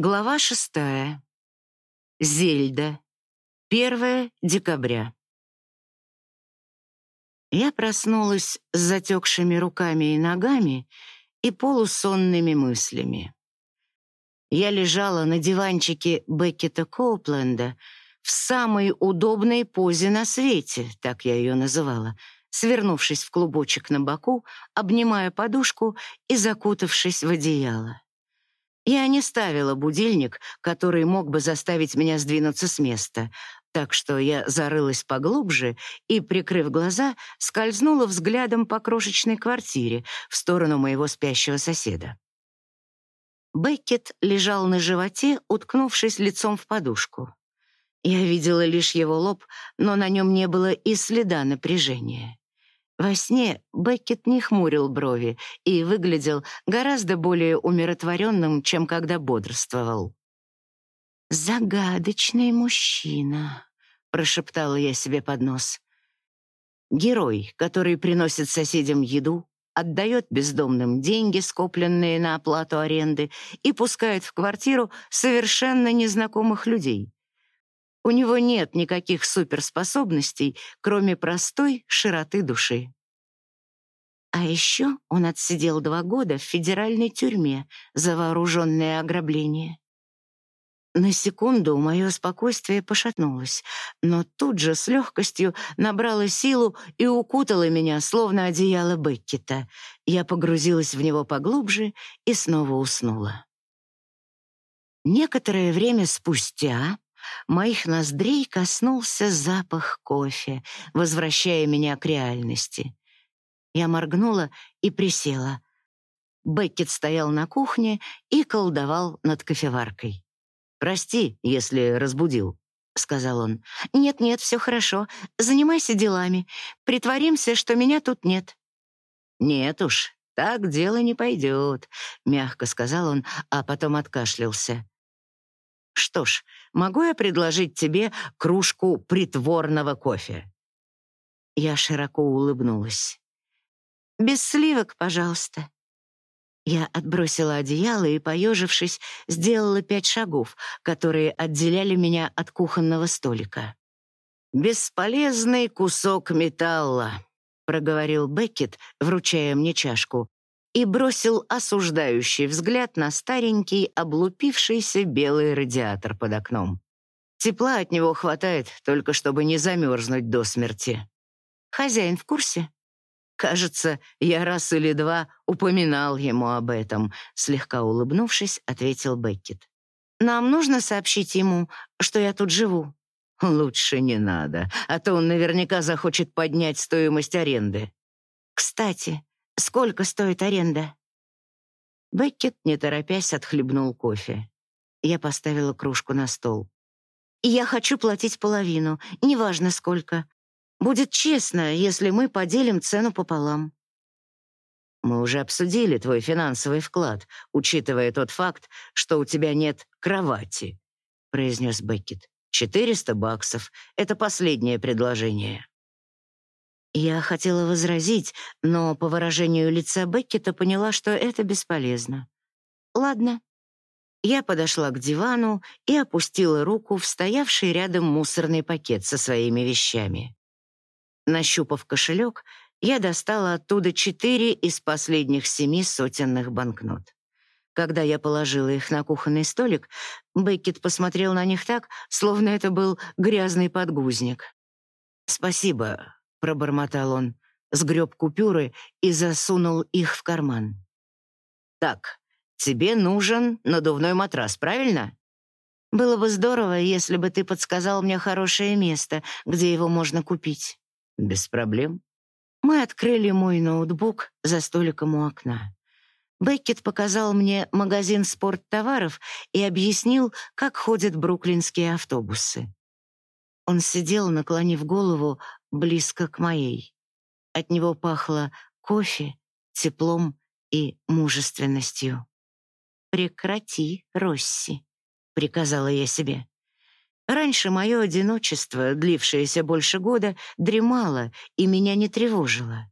Глава шестая. Зельда. 1 декабря. Я проснулась с затекшими руками и ногами и полусонными мыслями. Я лежала на диванчике Беккета Коупленда в самой удобной позе на свете, так я ее называла, свернувшись в клубочек на боку, обнимая подушку и закутавшись в одеяло. Я не ставила будильник, который мог бы заставить меня сдвинуться с места, так что я зарылась поглубже и, прикрыв глаза, скользнула взглядом по крошечной квартире в сторону моего спящего соседа. Беккет лежал на животе, уткнувшись лицом в подушку. Я видела лишь его лоб, но на нем не было и следа напряжения. Во сне Беккет не хмурил брови и выглядел гораздо более умиротворенным, чем когда бодрствовал. «Загадочный мужчина», — прошептала я себе под нос. Герой, который приносит соседям еду, отдает бездомным деньги, скопленные на оплату аренды, и пускает в квартиру совершенно незнакомых людей. У него нет никаких суперспособностей, кроме простой широты души. А еще он отсидел два года в федеральной тюрьме за вооруженное ограбление. На секунду мое спокойствие пошатнулось, но тут же с легкостью набрало силу и укутало меня, словно одеяло Беккета. Я погрузилась в него поглубже и снова уснула. Некоторое время спустя моих ноздрей коснулся запах кофе, возвращая меня к реальности. Я моргнула и присела. Беккет стоял на кухне и колдовал над кофеваркой. «Прости, если разбудил», — сказал он. «Нет-нет, все хорошо. Занимайся делами. Притворимся, что меня тут нет». «Нет уж, так дело не пойдет», — мягко сказал он, а потом откашлялся. Что ж, могу я предложить тебе кружку притворного кофе?» Я широко улыбнулась. «Без сливок, пожалуйста». Я отбросила одеяло и, поежившись, сделала пять шагов, которые отделяли меня от кухонного столика. «Бесполезный кусок металла», — проговорил Беккет, вручая мне чашку, и бросил осуждающий взгляд на старенький, облупившийся белый радиатор под окном. Тепла от него хватает, только чтобы не замерзнуть до смерти. Хозяин в курсе? Кажется, я раз или два упоминал ему об этом, слегка улыбнувшись, ответил Беккет. Нам нужно сообщить ему, что я тут живу. Лучше не надо, а то он наверняка захочет поднять стоимость аренды. Кстати, Сколько стоит аренда?» Беккет, не торопясь, отхлебнул кофе. Я поставила кружку на стол. «Я хочу платить половину, неважно сколько. Будет честно, если мы поделим цену пополам». «Мы уже обсудили твой финансовый вклад, учитывая тот факт, что у тебя нет кровати», — произнес Беккет. «Четыреста баксов — это последнее предложение». Я хотела возразить, но по выражению лица Беккета поняла, что это бесполезно. Ладно. Я подошла к дивану и опустила руку в стоявший рядом мусорный пакет со своими вещами. Нащупав кошелек, я достала оттуда четыре из последних семи сотенных банкнот. Когда я положила их на кухонный столик, Беккет посмотрел на них так, словно это был грязный подгузник. «Спасибо, — пробормотал он, сгреб купюры и засунул их в карман. «Так, тебе нужен надувной матрас, правильно?» «Было бы здорово, если бы ты подсказал мне хорошее место, где его можно купить». «Без проблем». Мы открыли мой ноутбук за столиком у окна. Беккет показал мне магазин спорттоваров и объяснил, как ходят бруклинские автобусы. Он сидел, наклонив голову близко к моей. От него пахло кофе, теплом и мужественностью. «Прекрати, Росси», — приказала я себе. Раньше мое одиночество, длившееся больше года, дремало и меня не тревожило.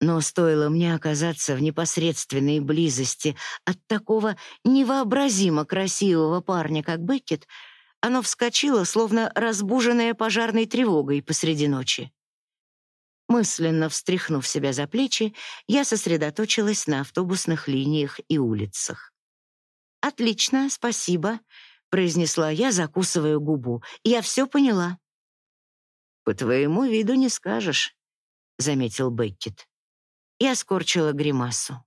Но стоило мне оказаться в непосредственной близости от такого невообразимо красивого парня, как Беккет, оно вскочило, словно разбуженное пожарной тревогой посреди ночи. Мысленно встряхнув себя за плечи, я сосредоточилась на автобусных линиях и улицах. «Отлично, спасибо», — произнесла я, закусывая губу. «Я все поняла». «По твоему виду не скажешь», — заметил Беккет. Я скорчила гримасу.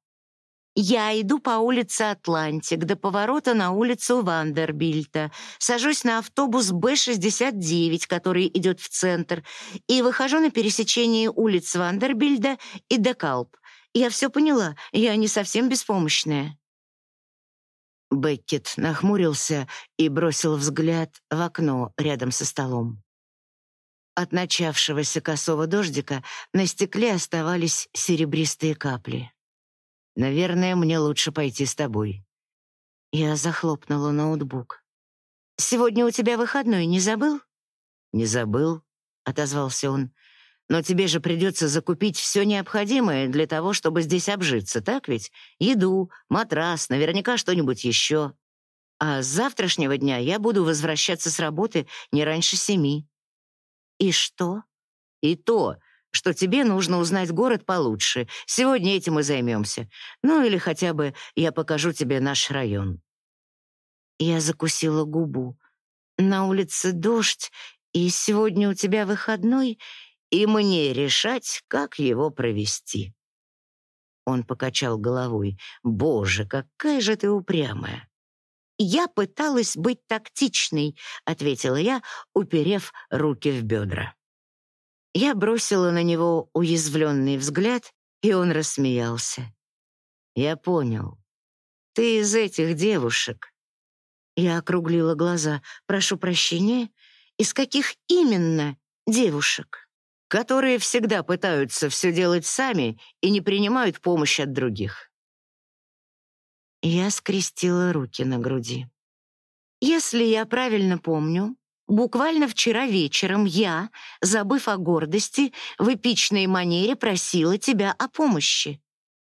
Я иду по улице Атлантик до поворота на улицу Вандербильта, сажусь на автобус Б-69, который идет в центр, и выхожу на пересечении улиц Вандербильда и Декалп. Я все поняла, я не совсем беспомощная. Беккет нахмурился и бросил взгляд в окно рядом со столом. От начавшегося косого дождика на стекле оставались серебристые капли. Наверное, мне лучше пойти с тобой. Я захлопнула ноутбук. Сегодня у тебя выходной, не забыл? Не забыл, отозвался он. Но тебе же придется закупить все необходимое для того, чтобы здесь обжиться, так ведь? Еду, матрас, наверняка что-нибудь еще. А с завтрашнего дня я буду возвращаться с работы не раньше семи. И что? И то, что тебе нужно узнать город получше. Сегодня этим и займемся. Ну или хотя бы я покажу тебе наш район». Я закусила губу. «На улице дождь, и сегодня у тебя выходной, и мне решать, как его провести». Он покачал головой. «Боже, какая же ты упрямая!» «Я пыталась быть тактичной», — ответила я, уперев руки в бедра. Я бросила на него уязвленный взгляд, и он рассмеялся. «Я понял. Ты из этих девушек». Я округлила глаза. «Прошу прощения. Из каких именно девушек?» «Которые всегда пытаются все делать сами и не принимают помощи от других». Я скрестила руки на груди. «Если я правильно помню, Буквально вчера вечером я, забыв о гордости, в эпичной манере просила тебя о помощи.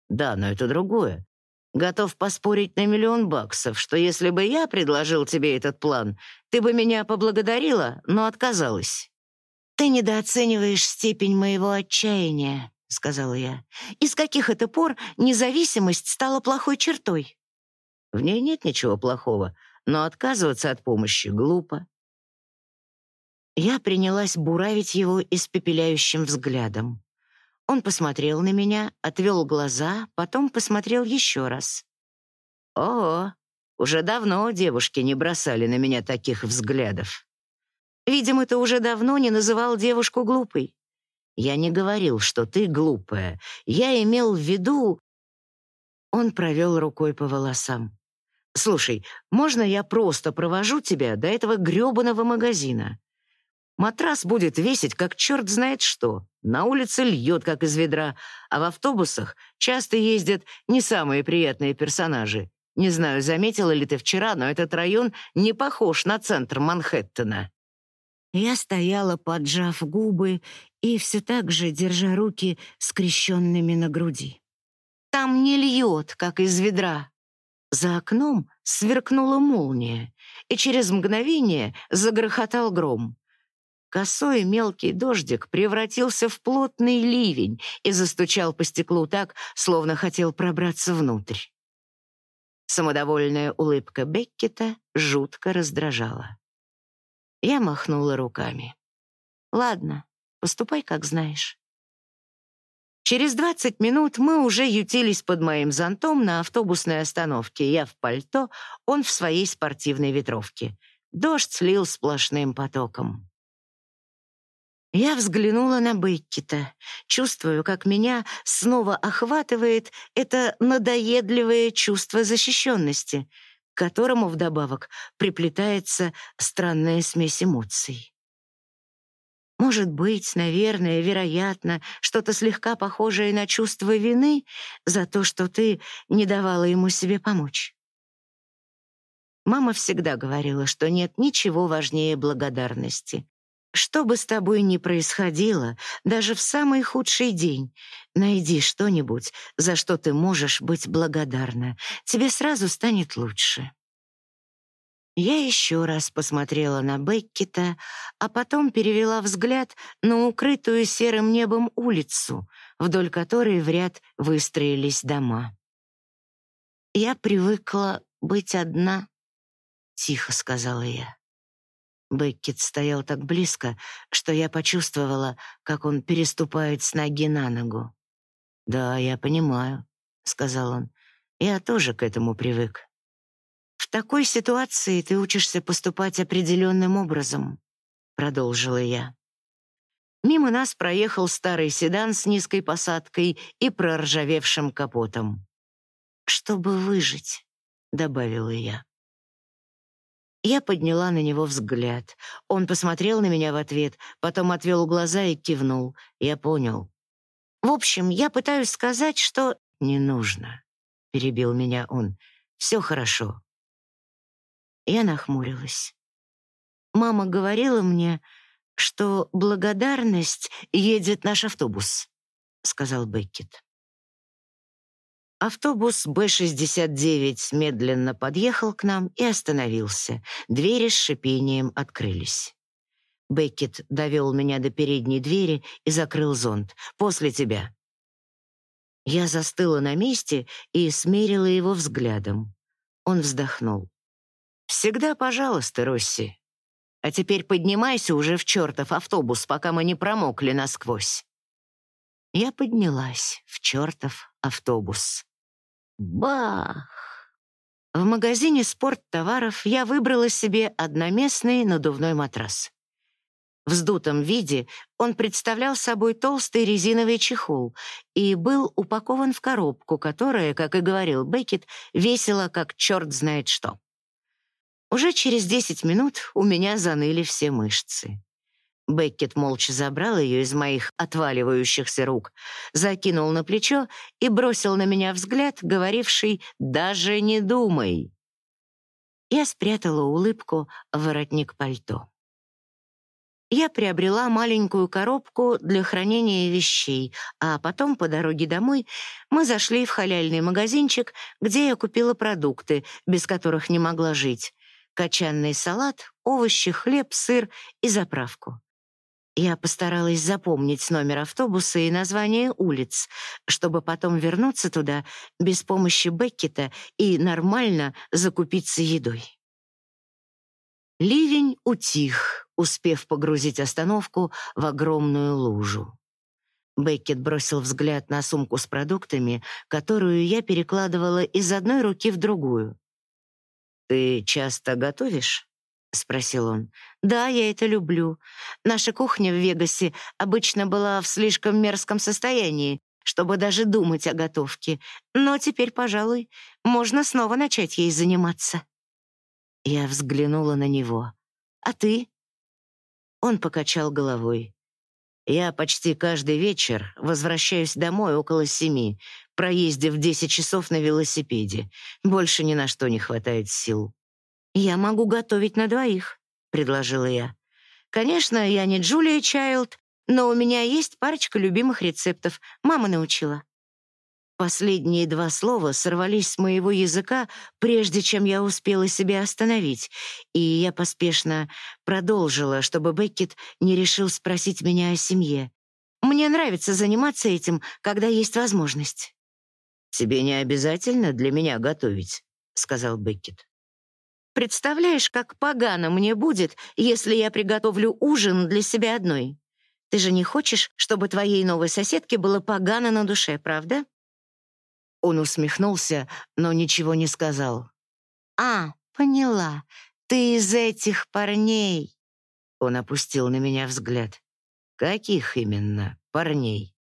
Да, но это другое. Готов поспорить на миллион баксов, что если бы я предложил тебе этот план, ты бы меня поблагодарила, но отказалась. Ты недооцениваешь степень моего отчаяния, сказала я. Из каких это пор независимость стала плохой чертой? В ней нет ничего плохого, но отказываться от помощи глупо. Я принялась буравить его испепеляющим взглядом. Он посмотрел на меня, отвел глаза, потом посмотрел еще раз. «О, уже давно девушки не бросали на меня таких взглядов. Видимо, ты уже давно не называл девушку глупой. Я не говорил, что ты глупая. Я имел в виду...» Он провел рукой по волосам. «Слушай, можно я просто провожу тебя до этого грёбаного магазина? Матрас будет весить, как черт знает что. На улице льет, как из ведра, а в автобусах часто ездят не самые приятные персонажи. Не знаю, заметила ли ты вчера, но этот район не похож на центр Манхэттена. Я стояла, поджав губы и все так же держа руки скрещенными на груди. Там не льет, как из ведра. За окном сверкнула молния, и через мгновение загрохотал гром. Косой мелкий дождик превратился в плотный ливень и застучал по стеклу так, словно хотел пробраться внутрь. Самодовольная улыбка Беккета жутко раздражала. Я махнула руками. «Ладно, поступай, как знаешь». Через двадцать минут мы уже ютились под моим зонтом на автобусной остановке. Я в пальто, он в своей спортивной ветровке. Дождь слил сплошным потоком. Я взглянула на Беккета, чувствую, как меня снова охватывает это надоедливое чувство защищенности, к которому вдобавок приплетается странная смесь эмоций. Может быть, наверное, вероятно, что-то слегка похожее на чувство вины за то, что ты не давала ему себе помочь. Мама всегда говорила, что нет ничего важнее благодарности. Что бы с тобой ни происходило, даже в самый худший день, найди что-нибудь, за что ты можешь быть благодарна. Тебе сразу станет лучше. Я еще раз посмотрела на Беккета, а потом перевела взгляд на укрытую серым небом улицу, вдоль которой в ряд выстроились дома. «Я привыкла быть одна», — тихо сказала я. Беккет стоял так близко, что я почувствовала, как он переступает с ноги на ногу. «Да, я понимаю», — сказал он. «Я тоже к этому привык». «В такой ситуации ты учишься поступать определенным образом», — продолжила я. Мимо нас проехал старый седан с низкой посадкой и проржавевшим капотом. «Чтобы выжить», — добавила я. Я подняла на него взгляд. Он посмотрел на меня в ответ, потом отвел глаза и кивнул. Я понял. «В общем, я пытаюсь сказать, что...» «Не нужно», — перебил меня он. «Все хорошо. Я нахмурилась. Мама говорила мне, что благодарность едет наш автобус, сказал Беккет. Автобус Б-69 медленно подъехал к нам и остановился. Двери с шипением открылись. Беккет довел меня до передней двери и закрыл зонт. «После тебя». Я застыла на месте и смерила его взглядом. Он вздохнул. «Всегда пожалуйста, Росси. А теперь поднимайся уже в чертов автобус, пока мы не промокли насквозь». Я поднялась в чертов автобус. Бах! В магазине спорттоваров я выбрала себе одноместный надувной матрас. В сдутом виде он представлял собой толстый резиновый чехол и был упакован в коробку, которая, как и говорил Беккет, весила как черт знает что. Уже через 10 минут у меня заныли все мышцы. Беккет молча забрал ее из моих отваливающихся рук, закинул на плечо и бросил на меня взгляд, говоривший «даже не думай». Я спрятала улыбку в воротник пальто. Я приобрела маленькую коробку для хранения вещей, а потом по дороге домой мы зашли в халяльный магазинчик, где я купила продукты, без которых не могла жить, качанный салат, овощи, хлеб, сыр и заправку. Я постаралась запомнить номер автобуса и название улиц, чтобы потом вернуться туда без помощи Беккета и нормально закупиться едой. Ливень утих, успев погрузить остановку в огромную лужу. Беккет бросил взгляд на сумку с продуктами, которую я перекладывала из одной руки в другую. «Ты часто готовишь?» — спросил он. «Да, я это люблю. Наша кухня в Вегасе обычно была в слишком мерзком состоянии, чтобы даже думать о готовке. Но теперь, пожалуй, можно снова начать ей заниматься». Я взглянула на него. «А ты?» Он покачал головой. «Я почти каждый вечер возвращаюсь домой около семи, проездив 10 часов на велосипеде. Больше ни на что не хватает сил. «Я могу готовить на двоих», — предложила я. «Конечно, я не Джулия Чайлд, но у меня есть парочка любимых рецептов. Мама научила». Последние два слова сорвались с моего языка, прежде чем я успела себя остановить, и я поспешно продолжила, чтобы Беккет не решил спросить меня о семье. Мне нравится заниматься этим, когда есть возможность. «Тебе не обязательно для меня готовить», — сказал Беккет. «Представляешь, как погано мне будет, если я приготовлю ужин для себя одной? Ты же не хочешь, чтобы твоей новой соседке было погано на душе, правда?» Он усмехнулся, но ничего не сказал. «А, поняла. Ты из этих парней». Он опустил на меня взгляд. «Каких именно парней?»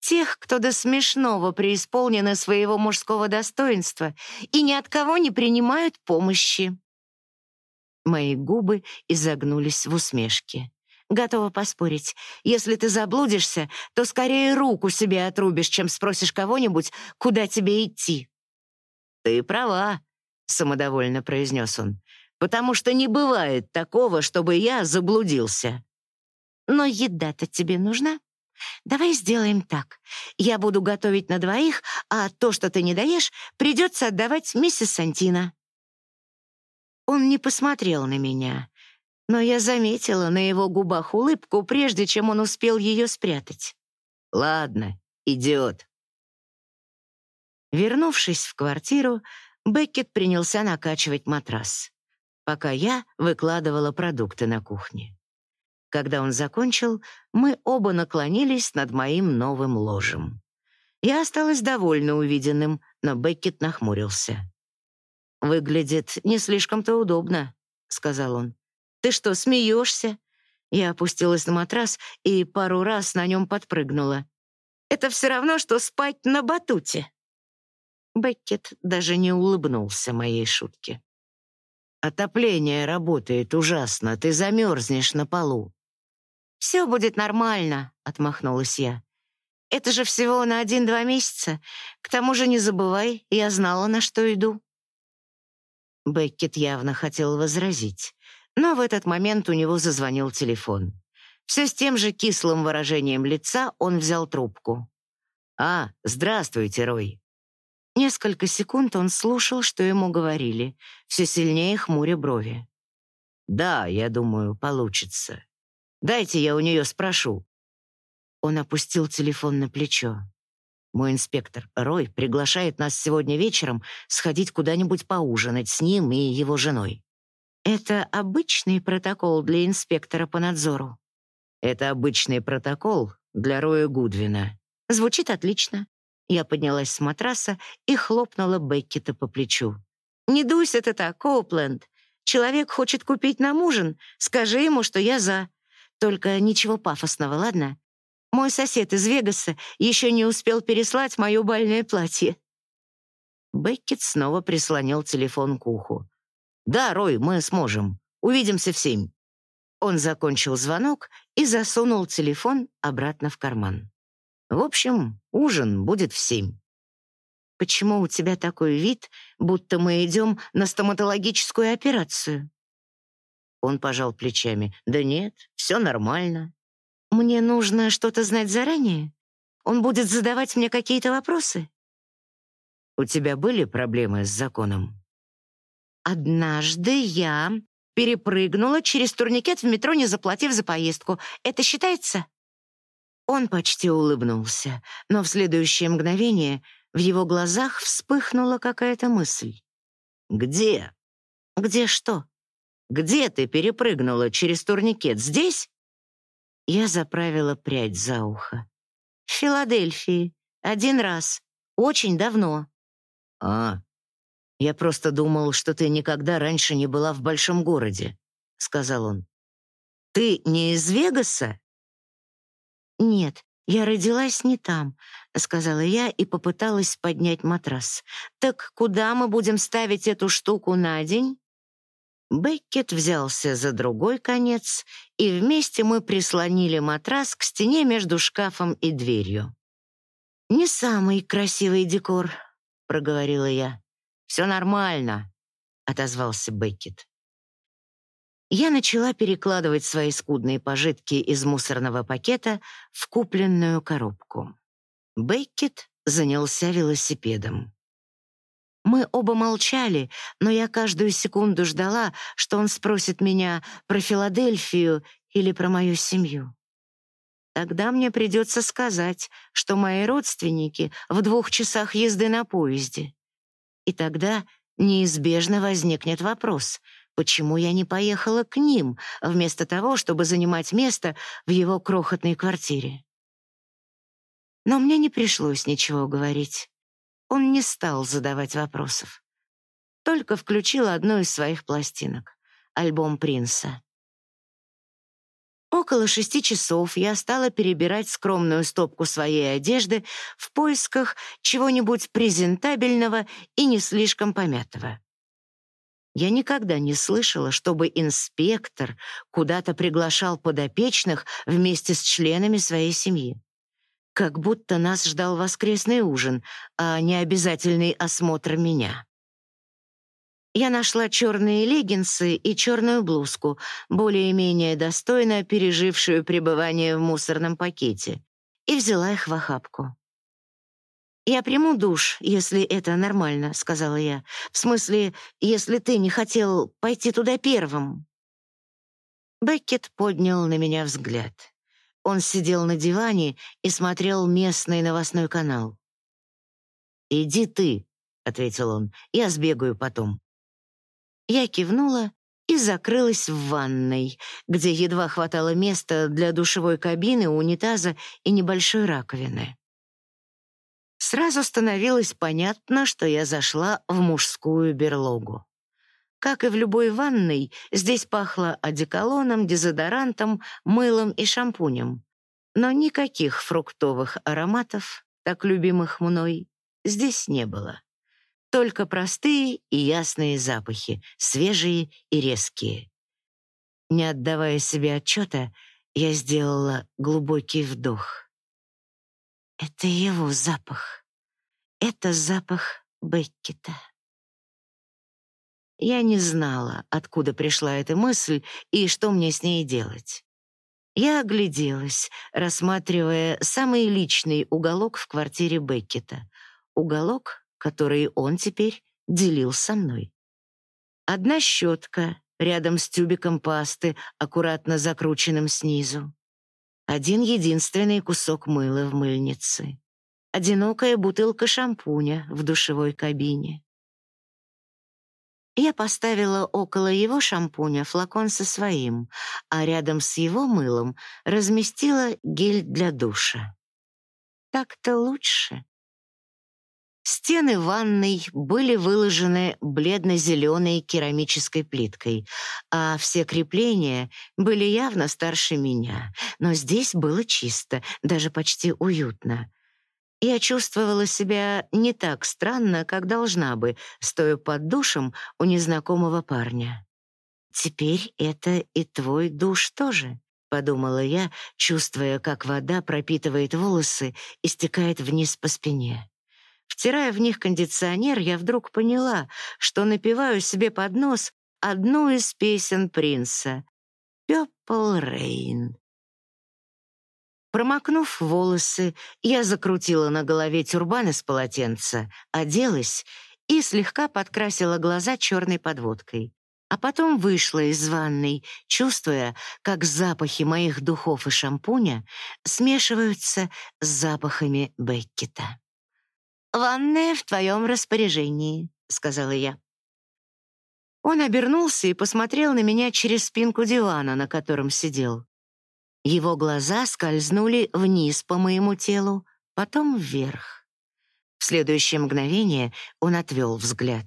Тех, кто до смешного преисполнены своего мужского достоинства и ни от кого не принимают помощи. Мои губы изогнулись в усмешке. Готова поспорить. Если ты заблудишься, то скорее руку себе отрубишь, чем спросишь кого-нибудь, куда тебе идти. «Ты права», — самодовольно произнес он, «потому что не бывает такого, чтобы я заблудился». Но еда-то тебе нужна? Давай сделаем так. Я буду готовить на двоих, а то, что ты не даешь, придется отдавать миссис Сантина». Он не посмотрел на меня, но я заметила на его губах улыбку, прежде чем он успел ее спрятать. «Ладно, идиот». Вернувшись в квартиру, Беккет принялся накачивать матрас, пока я выкладывала продукты на кухне. Когда он закончил, мы оба наклонились над моим новым ложем. Я осталась довольна увиденным, но Беккет нахмурился. «Выглядит не слишком-то удобно», — сказал он. «Ты что, смеешься?» Я опустилась на матрас и пару раз на нем подпрыгнула. «Это все равно, что спать на батуте». Беккет даже не улыбнулся моей шутке. «Отопление работает ужасно, ты замерзнешь на полу». «Все будет нормально», — отмахнулась я. «Это же всего на один-два месяца. К тому же не забывай, я знала, на что иду». Беккет явно хотел возразить, но в этот момент у него зазвонил телефон. Все с тем же кислым выражением лица он взял трубку. «А, здравствуйте, Рой». Несколько секунд он слушал, что ему говорили, все сильнее хмуря брови. «Да, я думаю, получится. Дайте я у нее спрошу». Он опустил телефон на плечо. Мой инспектор Рой приглашает нас сегодня вечером сходить куда-нибудь поужинать с ним и его женой. Это обычный протокол для инспектора по надзору. Это обычный протокол для Роя Гудвина. Звучит отлично. Я поднялась с матраса и хлопнула Беккета по плечу. «Не дуйся ты так, Коупленд. Человек хочет купить нам ужин. Скажи ему, что я за. Только ничего пафосного, ладно? Мой сосед из Вегаса еще не успел переслать мое бальное платье». Беккет снова прислонил телефон к уху. «Да, Рой, мы сможем. Увидимся в семь». Он закончил звонок и засунул телефон обратно в карман. «В общем, ужин будет в семь». «Почему у тебя такой вид, будто мы идем на стоматологическую операцию?» Он пожал плечами. «Да нет, все нормально. Мне нужно что-то знать заранее? Он будет задавать мне какие-то вопросы? У тебя были проблемы с законом? Однажды я перепрыгнула через турникет в метро, не заплатив за поездку. Это считается? Он почти улыбнулся, но в следующее мгновение в его глазах вспыхнула какая-то мысль. «Где?» «Где что?» «Где ты перепрыгнула через турникет? Здесь?» Я заправила прядь за ухо. В Филадельфии. Один раз. Очень давно. А, я просто думал, что ты никогда раньше не была в большом городе, сказал он. Ты не из Вегаса? Нет, я родилась не там, сказала я и попыталась поднять матрас. Так куда мы будем ставить эту штуку на день? Беккет взялся за другой конец, и вместе мы прислонили матрас к стене между шкафом и дверью. «Не самый красивый декор», — проговорила я. «Все нормально», — отозвался Беккет. Я начала перекладывать свои скудные пожитки из мусорного пакета в купленную коробку. Беккет занялся велосипедом. Мы оба молчали, но я каждую секунду ждала, что он спросит меня про Филадельфию или про мою семью. Тогда мне придется сказать, что мои родственники в двух часах езды на поезде. И тогда неизбежно возникнет вопрос, почему я не поехала к ним, вместо того, чтобы занимать место в его крохотной квартире. Но мне не пришлось ничего говорить. Он не стал задавать вопросов. Только включил одну из своих пластинок — альбом Принца. Около шести часов я стала перебирать скромную стопку своей одежды в поисках чего-нибудь презентабельного и не слишком помятого. Я никогда не слышала, чтобы инспектор куда-то приглашал подопечных вместе с членами своей семьи. Как будто нас ждал воскресный ужин, а не обязательный осмотр меня. Я нашла черные леггинсы и черную блузку, более-менее достойно пережившую пребывание в мусорном пакете, и взяла их в охапку. «Я приму душ, если это нормально», — сказала я. «В смысле, если ты не хотел пойти туда первым». Беккет поднял на меня взгляд. Он сидел на диване и смотрел местный новостной канал. «Иди ты», — ответил он, — «я сбегаю потом». Я кивнула и закрылась в ванной, где едва хватало места для душевой кабины, унитаза и небольшой раковины. Сразу становилось понятно, что я зашла в мужскую берлогу. Как и в любой ванной, здесь пахло одеколоном, дезодорантом, мылом и шампунем. Но никаких фруктовых ароматов, так любимых мной, здесь не было. Только простые и ясные запахи, свежие и резкие. Не отдавая себе отчета, я сделала глубокий вдох. Это его запах. Это запах Беккета. Я не знала, откуда пришла эта мысль и что мне с ней делать. Я огляделась, рассматривая самый личный уголок в квартире Беккета. Уголок, который он теперь делил со мной. Одна щетка рядом с тюбиком пасты, аккуратно закрученным снизу. Один единственный кусок мыла в мыльнице. Одинокая бутылка шампуня в душевой кабине. Я поставила около его шампуня флакон со своим, а рядом с его мылом разместила гель для душа. Так-то лучше. Стены ванной были выложены бледно-зеленой керамической плиткой, а все крепления были явно старше меня. Но здесь было чисто, даже почти уютно. Я чувствовала себя не так странно, как должна бы, стоя под душем у незнакомого парня. «Теперь это и твой душ тоже», — подумала я, чувствуя, как вода пропитывает волосы и стекает вниз по спине. Втирая в них кондиционер, я вдруг поняла, что напеваю себе под нос одну из песен Принца «Purple Rain». Промокнув волосы, я закрутила на голове тюрбан из полотенца, оделась и слегка подкрасила глаза черной подводкой. А потом вышла из ванной, чувствуя, как запахи моих духов и шампуня смешиваются с запахами Беккета. «Ванная в твоем распоряжении», — сказала я. Он обернулся и посмотрел на меня через спинку дивана, на котором сидел. Его глаза скользнули вниз по моему телу, потом вверх. В следующее мгновение он отвел взгляд.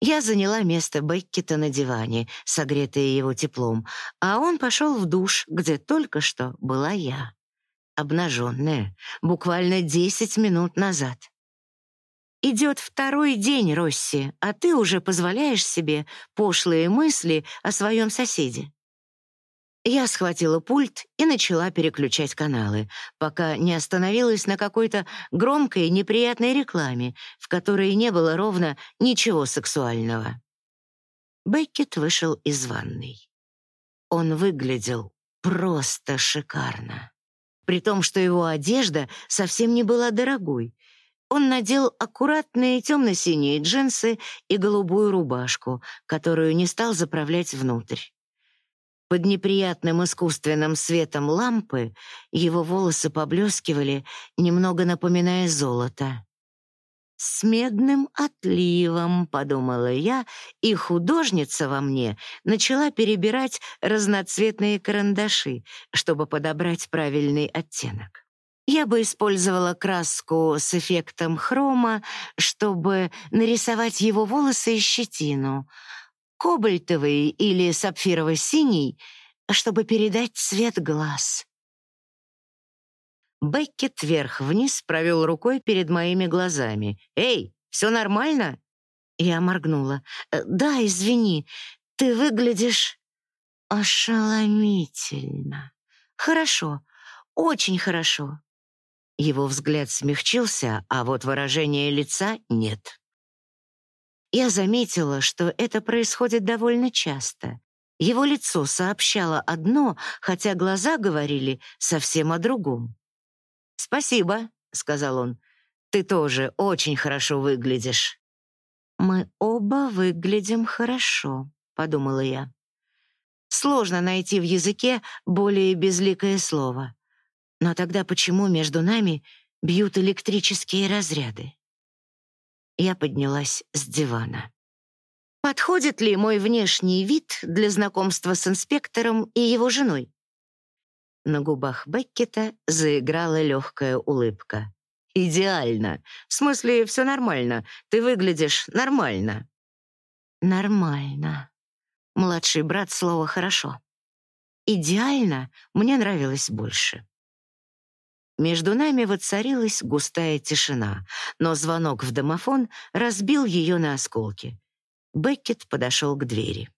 Я заняла место Беккета на диване, согретая его теплом, а он пошел в душ, где только что была я. Обнаженная, буквально десять минут назад. Идет второй день, Росси, а ты уже позволяешь себе пошлые мысли о своем соседе. Я схватила пульт и начала переключать каналы, пока не остановилась на какой-то громкой неприятной рекламе, в которой не было ровно ничего сексуального. Беккет вышел из ванной. Он выглядел просто шикарно. При том, что его одежда совсем не была дорогой. Он надел аккуратные темно-синие джинсы и голубую рубашку, которую не стал заправлять внутрь. Под неприятным искусственным светом лампы его волосы поблескивали, немного напоминая золото. «С медным отливом», — подумала я, и художница во мне начала перебирать разноцветные карандаши, чтобы подобрать правильный оттенок. Я бы использовала краску с эффектом хрома, чтобы нарисовать его волосы и щетину — кобальтовый или сапфирово-синий, чтобы передать цвет глаз. Беккет вверх-вниз провел рукой перед моими глазами. «Эй, все нормально?» Я моргнула. «Э, «Да, извини, ты выглядишь ошеломительно. Хорошо, очень хорошо». Его взгляд смягчился, а вот выражение лица нет. Я заметила, что это происходит довольно часто. Его лицо сообщало одно, хотя глаза говорили совсем о другом. «Спасибо», — сказал он. «Ты тоже очень хорошо выглядишь». «Мы оба выглядим хорошо», — подумала я. Сложно найти в языке более безликое слово. Но тогда почему между нами бьют электрические разряды? Я поднялась с дивана. Подходит ли мой внешний вид для знакомства с инспектором и его женой? На губах Беккета заиграла легкая улыбка. «Идеально. В смысле, все нормально. Ты выглядишь нормально». «Нормально». Младший брат слово «хорошо». «Идеально» мне нравилось больше. Между нами воцарилась густая тишина, но звонок в домофон разбил ее на осколки. Беккет подошел к двери.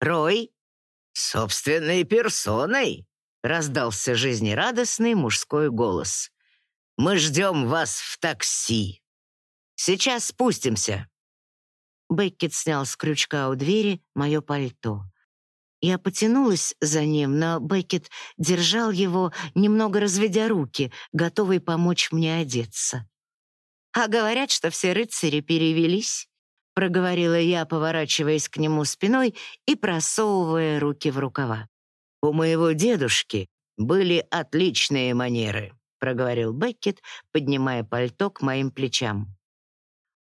«Рой, собственной персоной!» — раздался жизнерадостный мужской голос. «Мы ждем вас в такси. Сейчас спустимся». Беккет снял с крючка у двери мое пальто. Я потянулась за ним, но Беккет держал его, немного разведя руки, готовый помочь мне одеться. «А говорят, что все рыцари перевелись», — проговорила я, поворачиваясь к нему спиной и просовывая руки в рукава. «У моего дедушки были отличные манеры», — проговорил Беккет, поднимая пальто к моим плечам.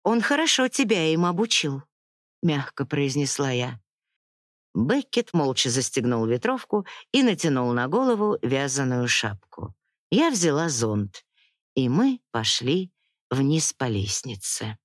«Он хорошо тебя им обучил», — мягко произнесла я. Беккет молча застегнул ветровку и натянул на голову вязаную шапку. Я взяла зонт, и мы пошли вниз по лестнице.